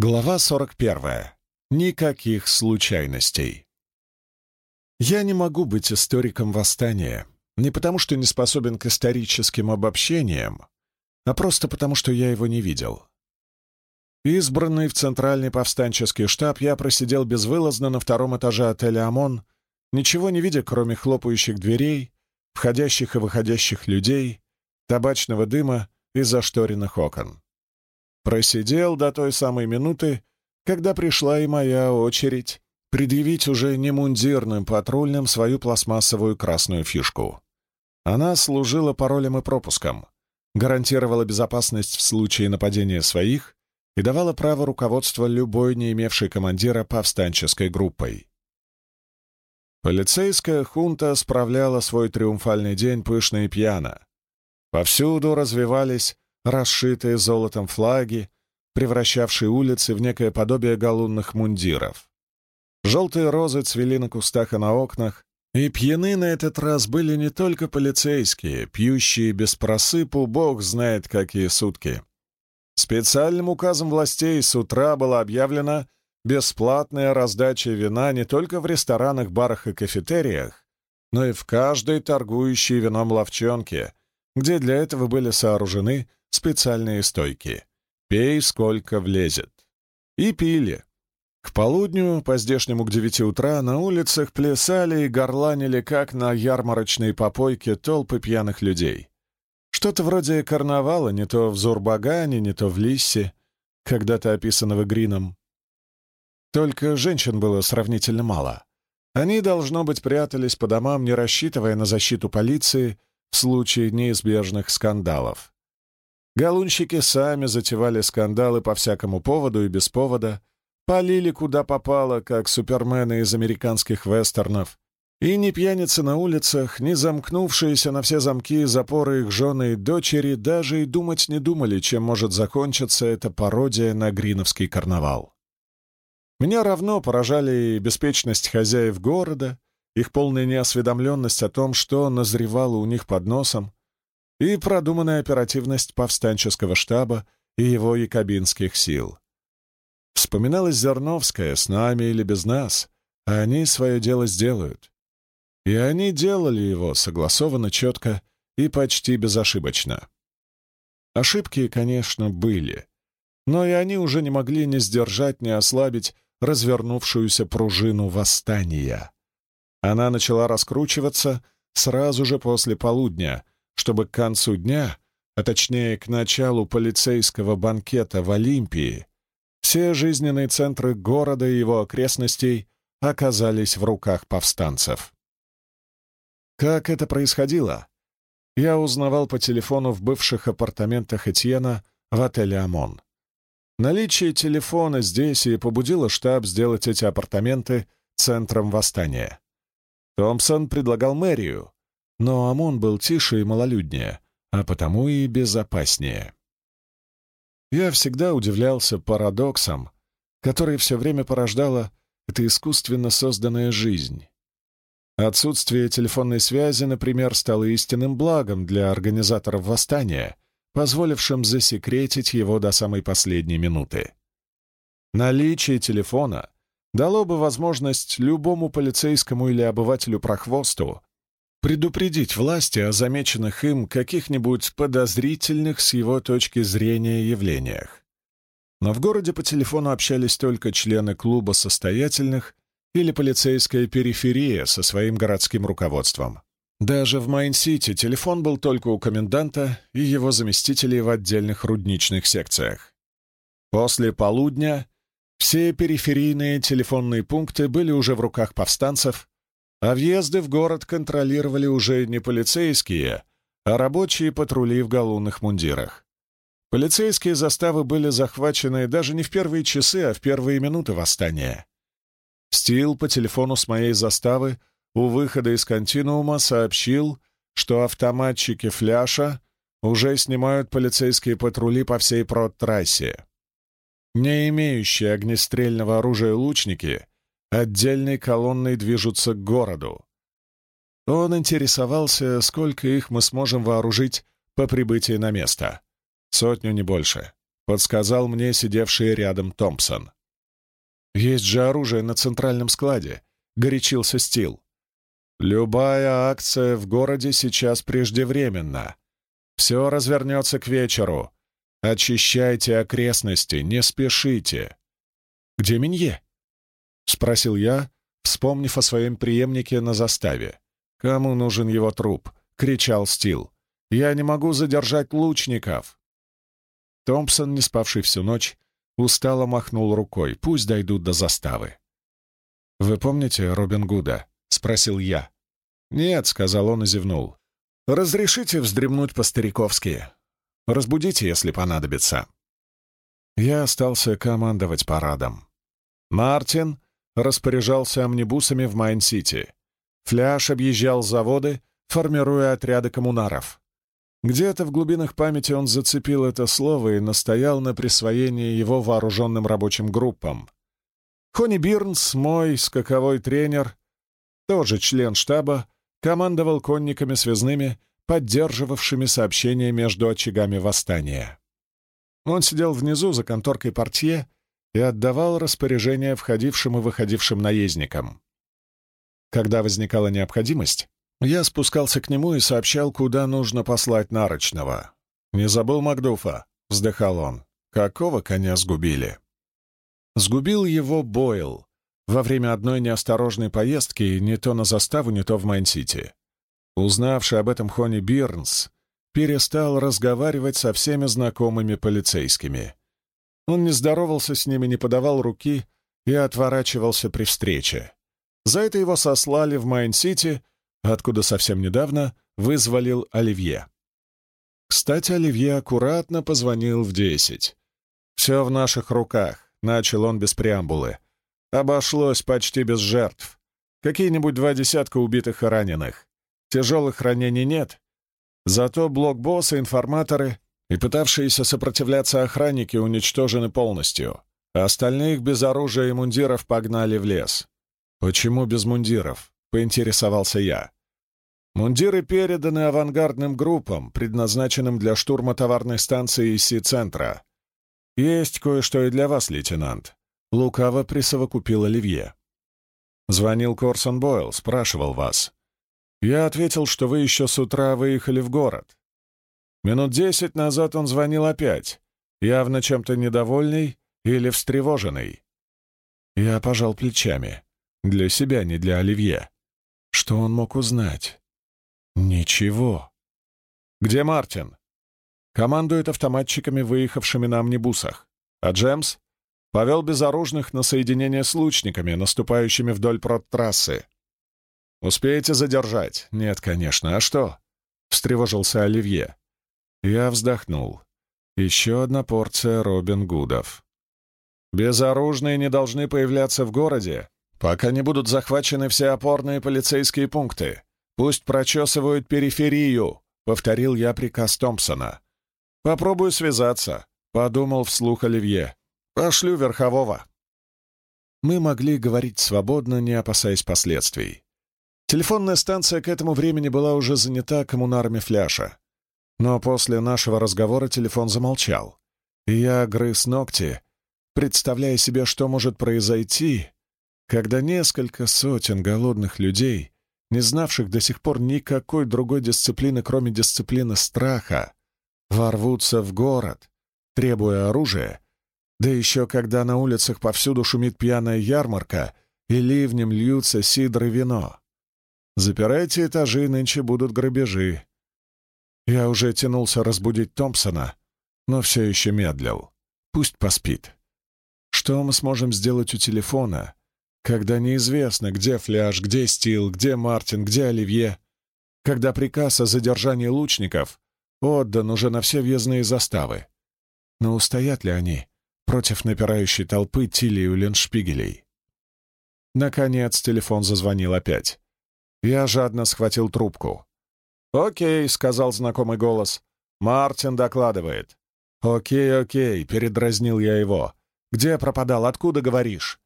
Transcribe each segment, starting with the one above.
Глава 41. Никаких случайностей. Я не могу быть историком восстания, не потому что не способен к историческим обобщениям, а просто потому что я его не видел. Избранный в Центральный повстанческий штаб, я просидел безвылазно на втором этаже отеля «Омон», ничего не видя, кроме хлопающих дверей, входящих и выходящих людей, табачного дыма и зашторенных окон. Просидел до той самой минуты, когда пришла и моя очередь предъявить уже не мундирным патрульным свою пластмассовую красную фишку. Она служила паролем и пропуском, гарантировала безопасность в случае нападения своих и давала право руководства любой не имевшей командира повстанческой группой. Полицейская хунта справляла свой триумфальный день пышно и пьяно. Повсюду развивались расшитые золотом флаги, превращавшие улицы в некое подобие галунных мундиров. Желтые розы цвели на кустах и на окнах, и пьяны на этот раз были не только полицейские, пьющие без просыпу, бог знает какие сутки. Специальным указом властей с утра была объявлена бесплатная раздача вина не только в ресторанах, барах и кафетериях, но и в каждой торгующей вином ловчонке, где для этого были сооружены специальные стойки. Пей, сколько влезет. И пили. К полудню, по-здешнему к девяти утра, на улицах плясали и горланили, как на ярмарочной попойке, толпы пьяных людей. Что-то вроде карнавала, не то в Зурбагане, не то в Лиссе, когда-то описанного Грином. Только женщин было сравнительно мало. Они, должно быть, прятались по домам, не рассчитывая на защиту полиции в случае неизбежных скандалов. Галунщики сами затевали скандалы по всякому поводу и без повода, полили куда попало, как супермены из американских вестернов, и ни пьяницы на улицах, ни замкнувшиеся на все замки запоры их жены и дочери даже и думать не думали, чем может закончиться эта пародия на гриновский карнавал. Меня равно поражали беспечность хозяев города, их полная неосведомленность о том, что назревало у них под носом, и продуманная оперативность повстанческого штаба и его якобинских сил. Вспоминалась Зерновская «С нами или без нас», а они свое дело сделают. И они делали его согласованно, четко и почти безошибочно. Ошибки, конечно, были, но и они уже не могли ни сдержать, ни ослабить развернувшуюся пружину восстания. Она начала раскручиваться сразу же после полудня — чтобы к концу дня, а точнее к началу полицейского банкета в Олимпии, все жизненные центры города и его окрестностей оказались в руках повстанцев. Как это происходило? Я узнавал по телефону в бывших апартаментах Этьена в отеле «Амон». Наличие телефона здесь и побудило штаб сделать эти апартаменты центром восстания. Томпсон предлагал мэрию, но Амон был тише и малолюднее, а потому и безопаснее. Я всегда удивлялся парадоксам, которые все время порождала эта искусственно созданная жизнь. Отсутствие телефонной связи, например, стало истинным благом для организаторов восстания, позволившим засекретить его до самой последней минуты. Наличие телефона дало бы возможность любому полицейскому или обывателю-прохвосту предупредить власти о замеченных им каких-нибудь подозрительных с его точки зрения явлениях. Но в городе по телефону общались только члены клуба состоятельных или полицейская периферия со своим городским руководством. Даже в Майн-Сити телефон был только у коменданта и его заместителей в отдельных рудничных секциях. После полудня все периферийные телефонные пункты были уже в руках повстанцев, а въезды в город контролировали уже не полицейские, а рабочие патрули в галунных мундирах. Полицейские заставы были захвачены даже не в первые часы, а в первые минуты восстания. Стил по телефону с моей заставы у выхода из континуума сообщил, что автоматчики «Фляша» уже снимают полицейские патрули по всей прот-трассе. Не имеющие огнестрельного оружия лучники отдельной колонной движутся к городу. Он интересовался, сколько их мы сможем вооружить по прибытии на место. Сотню, не больше. подсказал мне сидевший рядом Томпсон. «Есть же оружие на центральном складе», — горячился Стил. «Любая акция в городе сейчас преждевременна. Все развернется к вечеру. Очищайте окрестности, не спешите». «Где Минье?» — спросил я, вспомнив о своем преемнике на заставе. «Кому нужен его труп?» — кричал Стил. «Я не могу задержать лучников!» Томпсон, не спавший всю ночь, устало махнул рукой. «Пусть дойдут до заставы». «Вы помните Робин Гуда?» — спросил я. «Нет», — сказал он и зевнул. «Разрешите вздремнуть по-стариковски. Разбудите, если понадобится». Я остался командовать парадом. Мартин распоряжался омнибусами в Майн-Сити. Фляж объезжал заводы, формируя отряды коммунаров. Где-то в глубинах памяти он зацепил это слово и настоял на присвоении его вооруженным рабочим группам. Хони Бирнс, мой скаковой тренер, тоже член штаба, командовал конниками связными, поддерживавшими сообщения между очагами восстания. Он сидел внизу за конторкой портье и отдавал распоряжения входившим и выходившим наездникам. Когда возникала необходимость, я спускался к нему и сообщал, куда нужно послать нарочного. «Не забыл Макдуфа?» — вздыхал он. «Какого коня сгубили?» Сгубил его Бойл во время одной неосторожной поездки не то на заставу, не то в Майн-Сити. Узнавший об этом Хони Бирнс перестал разговаривать со всеми знакомыми полицейскими. Он не здоровался с ними, не подавал руки и отворачивался при встрече. За это его сослали в Майн-Сити, откуда совсем недавно вызволил Оливье. Кстати, Оливье аккуратно позвонил в десять. «Все в наших руках», — начал он без преамбулы. «Обошлось почти без жертв. Какие-нибудь два десятка убитых и раненых. Тяжелых ранений нет. Зато блокбоссы, информаторы и пытавшиеся сопротивляться охранники уничтожены полностью. Остальных без оружия и мундиров погнали в лес. «Почему без мундиров?» — поинтересовался я. «Мундиры переданы авангардным группам, предназначенным для штурма товарной станции Си-центра. Есть кое-что и для вас, лейтенант». Лукаво присовокупил Оливье. Звонил Корсон Бойл, спрашивал вас. Я ответил, что вы еще с утра выехали в город. Минут десять назад он звонил опять, явно чем-то недовольный или встревоженный. Я пожал плечами. Для себя, не для Оливье. Что он мог узнать? Ничего. Где Мартин? Командует автоматчиками, выехавшими на амнибусах. А Джемс? Повел безоружных на соединение с лучниками, наступающими вдоль трассы. «Успеете задержать?» «Нет, конечно. А что?» — встревожился Оливье. Я вздохнул. Еще одна порция Робин Гудов. «Безоружные не должны появляться в городе, пока не будут захвачены все опорные полицейские пункты. Пусть прочесывают периферию», — повторил я приказ Томпсона. «Попробую связаться», — подумал вслух Оливье. «Пошлю верхового». Мы могли говорить свободно, не опасаясь последствий. Телефонная станция к этому времени была уже занята коммунарами фляша. Но после нашего разговора телефон замолчал, и я грыз ногти, представляя себе, что может произойти, когда несколько сотен голодных людей, не знавших до сих пор никакой другой дисциплины, кроме дисциплины страха, ворвутся в город, требуя оружия, да еще когда на улицах повсюду шумит пьяная ярмарка и ливнем льются сидр и вино. Запирайте этажи, нынче будут грабежи. Я уже тянулся разбудить Томпсона, но все еще медлил. Пусть поспит. Что мы сможем сделать у телефона, когда неизвестно, где Фляж, где Стил, где Мартин, где Оливье, когда приказ о задержании лучников отдан уже на все въездные заставы? Но устоят ли они против напирающей толпы Тилли и Леншпигелей? Наконец телефон зазвонил опять. Я жадно схватил трубку. «Окей», — сказал знакомый голос. «Мартин докладывает». «Окей, окей», — передразнил я его. «Где пропадал? Откуда говоришь?»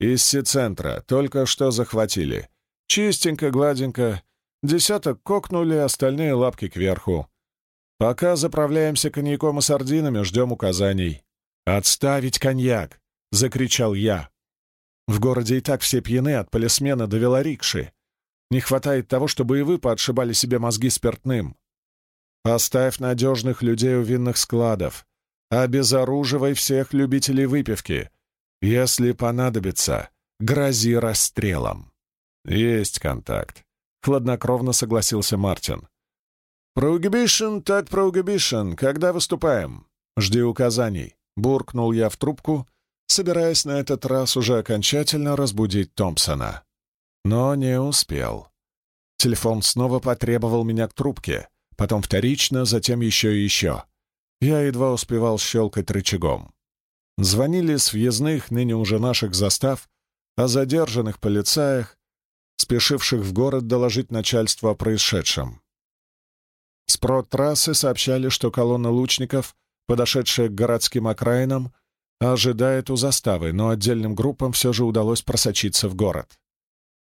«Из Си-центра. Только что захватили. Чистенько, гладенько. Десяток кокнули, остальные лапки кверху. Пока заправляемся коньяком и сардинами, ждем указаний». «Отставить коньяк!» — закричал я. «В городе и так все пьяны от полисмена до велорикши. Не хватает того, чтобы и вы поотшибали себе мозги спиртным. Поставь надежных людей у винных складов. Обезоруживай всех любителей выпивки. Если понадобится, грози расстрелом». «Есть контакт», — хладнокровно согласился Мартин. «Проугибишен так проугибишен. Когда выступаем?» «Жди указаний», — буркнул я в трубку, собираясь на этот раз уже окончательно разбудить Томпсона. Но не успел. Телефон снова потребовал меня к трубке, потом вторично, затем еще и еще. Я едва успевал щелкать рычагом. Звонили с въездных, ныне уже наших застав, о задержанных полицаях, спешивших в город доложить начальству о происшедшем. С трассы сообщали, что колонна лучников, подошедшая к городским окраинам, ожидает у заставы, но отдельным группам все же удалось просочиться в город.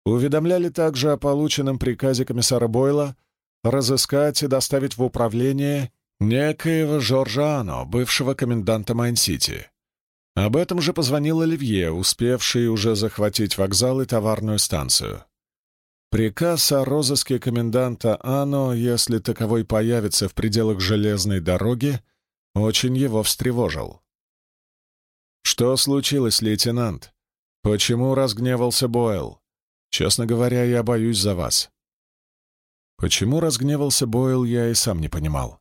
Уведомляли также о полученном приказе комиссара Бойла разыскать и доставить в управление некоего Жоржано, бывшего коменданта Майн-Сити. Об этом же позвонил Оливье, успевший уже захватить вокзал и товарную станцию. Приказ о розыске коменданта Ано, если таковой появится в пределах железной дороги, очень его встревожил. «Что случилось, лейтенант? Почему разгневался Бойл? Честно говоря, я боюсь за вас». Почему разгневался Бойл, я и сам не понимал.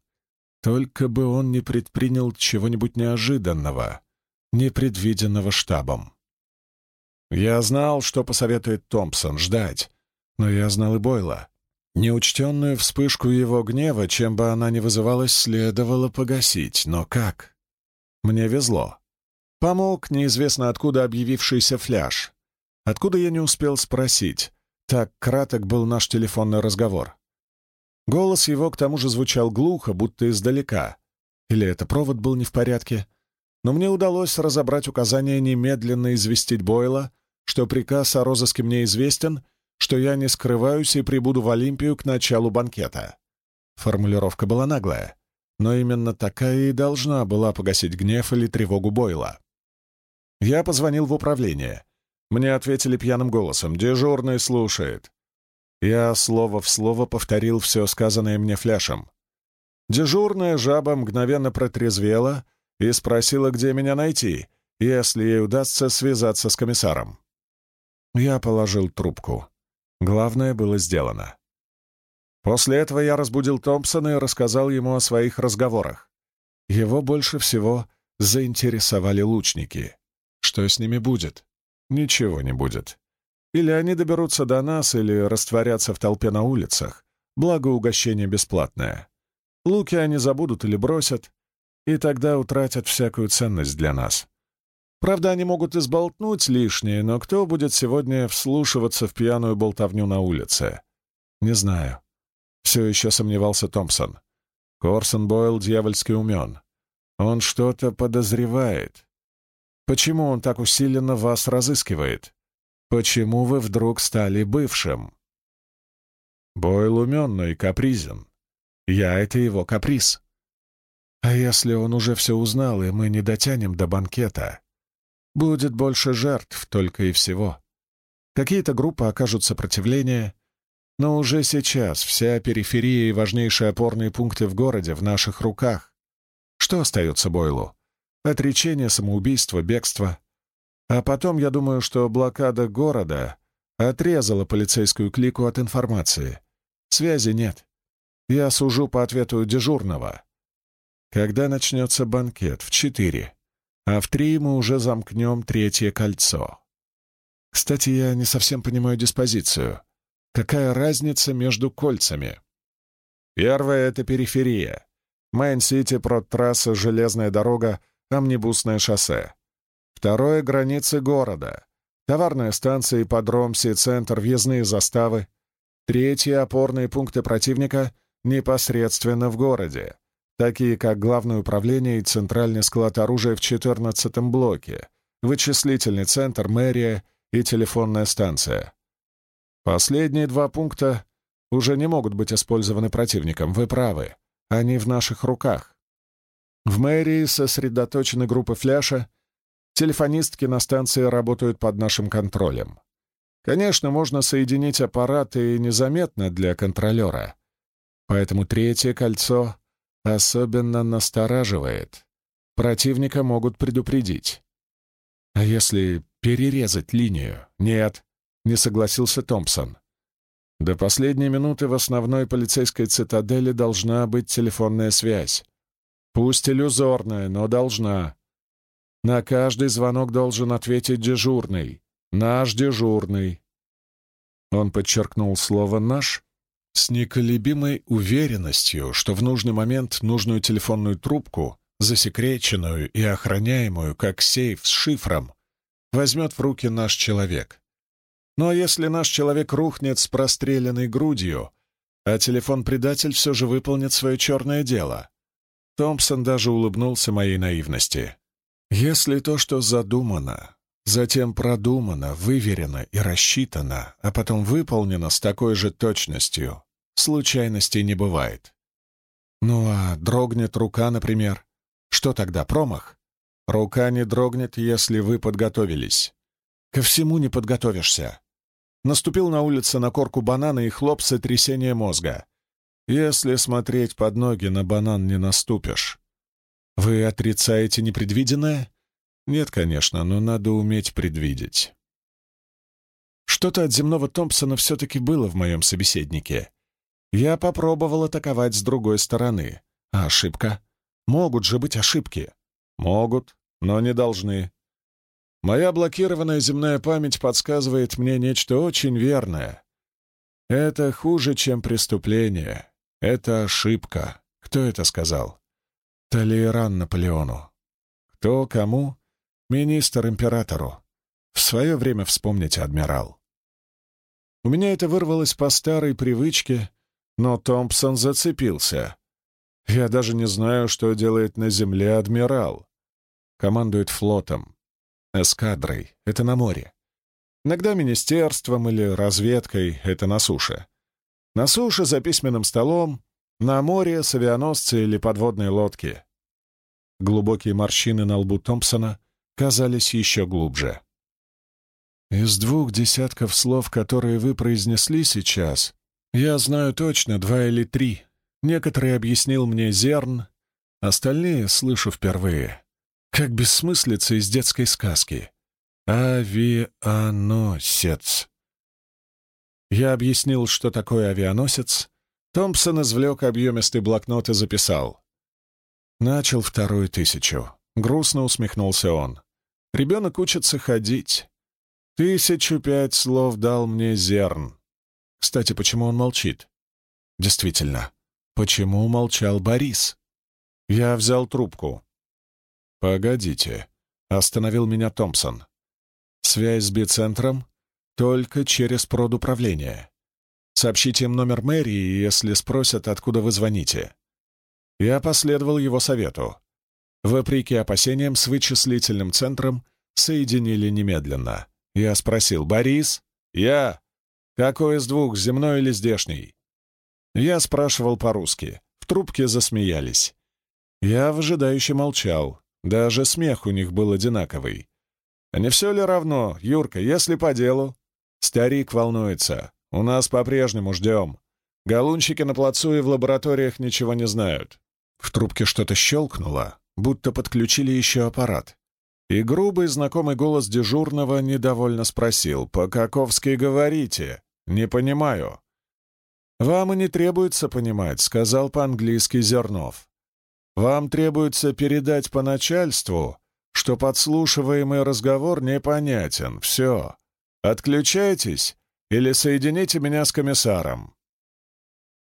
Только бы он не предпринял чего-нибудь неожиданного, непредвиденного штабом. Я знал, что посоветует Томпсон ждать, но я знал и Бойла. Неучтенную вспышку его гнева, чем бы она ни вызывалась, следовало погасить. Но как? Мне везло. Помог неизвестно откуда объявившийся фляж. Откуда я не успел спросить. Так краток был наш телефонный разговор. Голос его к тому же звучал глухо, будто издалека. Или это провод был не в порядке? Но мне удалось разобрать указание немедленно известить Бойла, что приказ о розыске мне известен — что я не скрываюсь и прибуду в Олимпию к началу банкета. Формулировка была наглая, но именно такая и должна была погасить гнев или тревогу Бойла. Я позвонил в управление. Мне ответили пьяным голосом. «Дежурный слушает». Я слово в слово повторил все сказанное мне фляшем. Дежурная жаба мгновенно протрезвела и спросила, где меня найти, если ей удастся связаться с комиссаром. Я положил трубку. Главное было сделано. После этого я разбудил Томпсона и рассказал ему о своих разговорах. Его больше всего заинтересовали лучники. Что с ними будет? Ничего не будет. Или они доберутся до нас, или растворятся в толпе на улицах, благо угощение бесплатное. Луки они забудут или бросят, и тогда утратят всякую ценность для нас. Правда, они могут изболтнуть лишнее, но кто будет сегодня вслушиваться в пьяную болтовню на улице? Не знаю. Все еще сомневался Томпсон. Корсон Бойл дьявольски умен. Он что-то подозревает. Почему он так усиленно вас разыскивает? Почему вы вдруг стали бывшим? Бойл умен, и капризен. Я — это его каприз. А если он уже все узнал, и мы не дотянем до банкета? Будет больше жертв только и всего. Какие-то группы окажут сопротивление, но уже сейчас вся периферия и важнейшие опорные пункты в городе в наших руках. Что остается Бойлу? Отречение, самоубийство, бегство. А потом, я думаю, что блокада города отрезала полицейскую клику от информации. Связи нет. Я сужу по ответу дежурного. Когда начнется банкет? В четыре а в три мы уже замкнем третье кольцо. Кстати, я не совсем понимаю диспозицию. Какая разница между кольцами? Первое — это периферия. Майн-Сити, трасса, железная дорога, омнибусное шоссе. Второе — границы города. Товарная станция, ипподром, Си-центр, въездные заставы. Третье — опорные пункты противника непосредственно в городе такие как Главное управление и Центральный склад оружия в 14-м блоке, вычислительный центр, мэрия и телефонная станция. Последние два пункта уже не могут быть использованы противником, вы правы, они в наших руках. В мэрии сосредоточены группы фляша, телефонистки на станции работают под нашим контролем. Конечно, можно соединить аппараты незаметно для контролера, поэтому третье кольцо особенно настораживает. Противника могут предупредить. А если перерезать линию? Нет, не согласился Томпсон. До последней минуты в основной полицейской цитадели должна быть телефонная связь. Пусть иллюзорная, но должна. На каждый звонок должен ответить дежурный. Наш дежурный. Он подчеркнул слово «наш» с неколебимой уверенностью, что в нужный момент нужную телефонную трубку, засекреченную и охраняемую, как сейф с шифром, возьмет в руки наш человек. Ну а если наш человек рухнет с простреленной грудью, а телефон-предатель все же выполнит свое черное дело? Томпсон даже улыбнулся моей наивности. Если то, что задумано, затем продумано, выверено и рассчитано, а потом выполнено с такой же точностью, случайностей не бывает. Ну а дрогнет рука, например. Что тогда, промах? Рука не дрогнет, если вы подготовились. Ко всему не подготовишься. Наступил на улице на корку банана и хлоп сотрясение мозга. Если смотреть под ноги, на банан не наступишь. Вы отрицаете непредвиденное? Нет, конечно, но надо уметь предвидеть. Что-то от земного Томпсона все-таки было в моем собеседнике. Я попробовал атаковать с другой стороны. А ошибка? Могут же быть ошибки. Могут, но не должны. Моя блокированная земная память подсказывает мне нечто очень верное. Это хуже, чем преступление. Это ошибка. Кто это сказал? Толейран Наполеону. Кто кому? Министр императору. В свое время вспомните, адмирал. У меня это вырвалось по старой привычке, но Томпсон зацепился. Я даже не знаю, что делает на земле адмирал. Командует флотом. Эскадрой — это на море. Иногда министерством или разведкой — это на суше. На суше за письменным столом на море с авианосцы или подводной лодки. Глубокие морщины на лбу Томпсона казались еще глубже. Из двух десятков слов, которые вы произнесли сейчас, я знаю точно два или три. Некоторые объяснил мне Зерн, остальные слышу впервые. Как бессмыслица из детской сказки. Авианосец. Я объяснил, что такое авианосец, Томпсон извлек объемистый блокнот и записал. Начал вторую тысячу. Грустно усмехнулся он. Ребенок учится ходить. Тысячу пять слов дал мне зерн. Кстати, почему он молчит? Действительно, почему молчал Борис? Я взял трубку. «Погодите», — остановил меня Томпсон. «Связь с бицентром только через продуправление. Сообщите им номер мэрии, если спросят, откуда вы звоните». Я последовал его совету. Вопреки опасениям, с вычислительным центром соединили немедленно. Я спросил, «Борис?» «Я!» «Какой из двух, земной или здешний?» Я спрашивал по-русски. В трубке засмеялись. Я выжидающе молчал. Даже смех у них был одинаковый. «А не все ли равно, Юрка, если по делу?» Старик волнуется. У нас по-прежнему ждем. Галунщики на плацу и в лабораториях ничего не знают. В трубке что-то щелкнуло, будто подключили еще аппарат. И грубый знакомый голос дежурного недовольно спросил, «По-каковски говорите? Не понимаю». «Вам и не требуется понимать», — сказал по-английски Зернов. «Вам требуется передать по начальству, что подслушиваемый разговор непонятен. Все. Отключайтесь или соедините меня с комиссаром».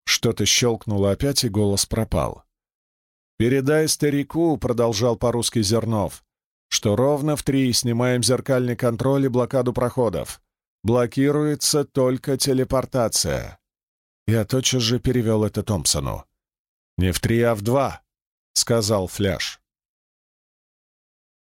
Что-то щелкнуло опять, и голос пропал. «Передай старику», — продолжал по-русски Зернов, «что ровно в три снимаем зеркальный контроль и блокаду проходов. Блокируется только телепортация». Я тотчас же перевел это Томпсону. «Не в три, а в два», — сказал Фляж.